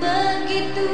begitu